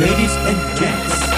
ladies and gents.